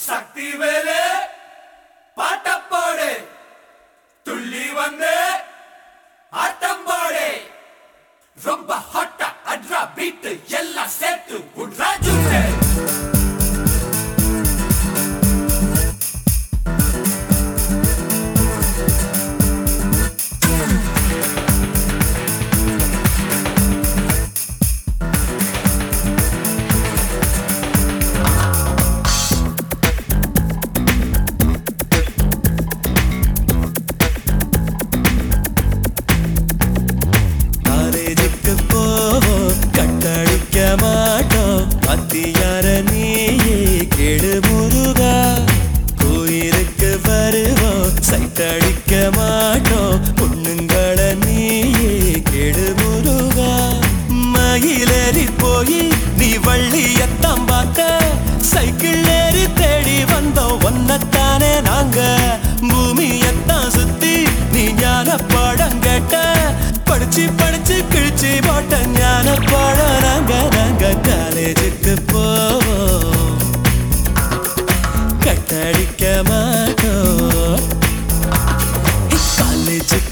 சக்தி வேலு பாட்டப்பாடு துள்ளி வந்து ஆட்டம் போடு. ரொம்ப ஹாட்டா அட்ரா பீட்டு எல்லாம் சேர்த்து உட்ரா ஜூட்டு தடிக்க மாட்டோம். பொண்ணுங்கள நீயே கெடு முருகா. மயிலேறி போய் நீ வள்ளியத்தான் பார்க்க. சைக்கிள் ஏறி தேடி வந்தோம். ஒன்னத்தானே நாங்க. பூமியத்தான் சுத்தி நீ ஞான பாடம் கேட்ட. படிச்சு படிச்சு கிழிச்சு போட்ட ஞான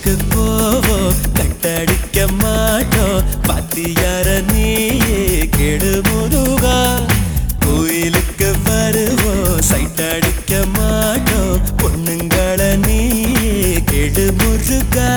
காலேஜுக்கு போவோம் கட்டடிக்க மாட்டோம் பத்தியார நீயே கெடு முருகா கோயிலுக்கு வருவோம் சைட் அடிக்க மாட்டோம் பொண்ணுங்கள நீயே கெடு முருகா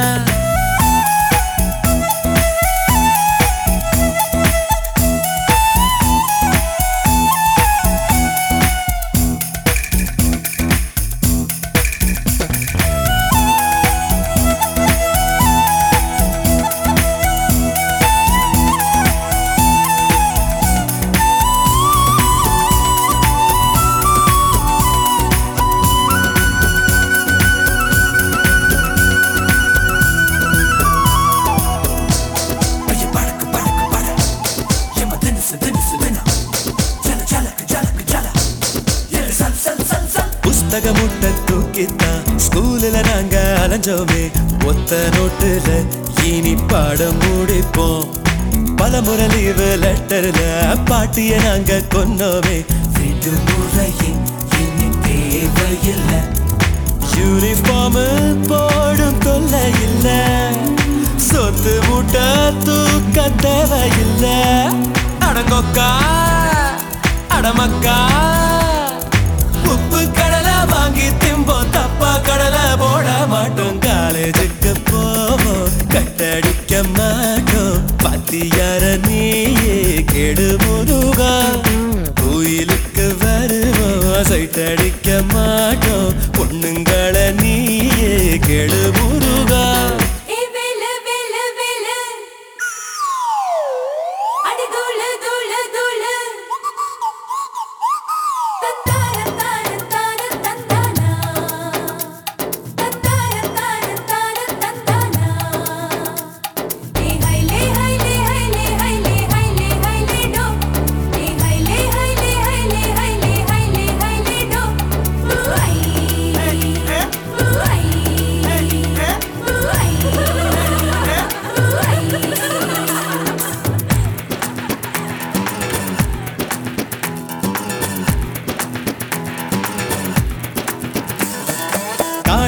புத்தக முட்டை தூக்கித்தான் ஸ்கூல்ல நாங்க அலைஞ்சோமே ஒத்த நோட்டுல இனி பாடம் முடிப்போம். பல முறை லீவு லெட்டர்ல பாட்டிய நாங்க கொன்னோமே. விடுமுறையின் இனி தேவையில்லை. யூனிஃபார்ம் போடும் தொல்லை இல்ல சொத்து மூட்டை தூக்க தேவையில்லை. அடங்கொக்கா அடமக்கா. வாங்கி திம்போ தப்பா கடலை போட மாட்டோம். காலேஜுக்கு போவோம் கட்டடிக்க மாட்டோம். பத்தியார நீயே கெடு முருகா கோயிலுக்கு வருவோம் சைட்டடிக்க மாட்டோம். பொண்ணுங்களை நீயே கெடு முருகா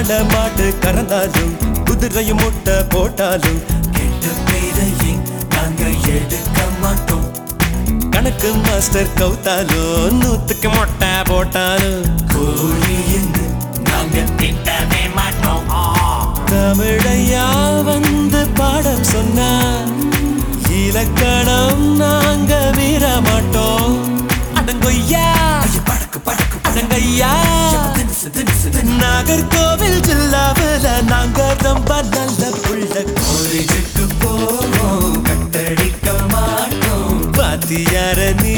காட மாட்டு கறந்தாலும் குதிரையும் முட்டை போட்டாலும் கெட்ட பேரையும் நாங்க எடுக்க மாட்டோம். கணக்கு மாஸ்டர் கவுத்தாலும் நூத்துக்கு மொட்டை போட்டாலும் கோழின்னு நாங்க திட்டவே மாட்டோம். தமிழையா வந்து பாடம் சொன்னா இலக்கணம் நாங்க மீற மாட்டோம். அடங்கொய்யா படக்கு படக்கு அடங்கய்யா. தினுசு நாங்க ரொம்ப நல்ல புள்ள காலேஜுக்கு போவோம். கட்டடிக்க மாட்டோம். பாத்தியார நீ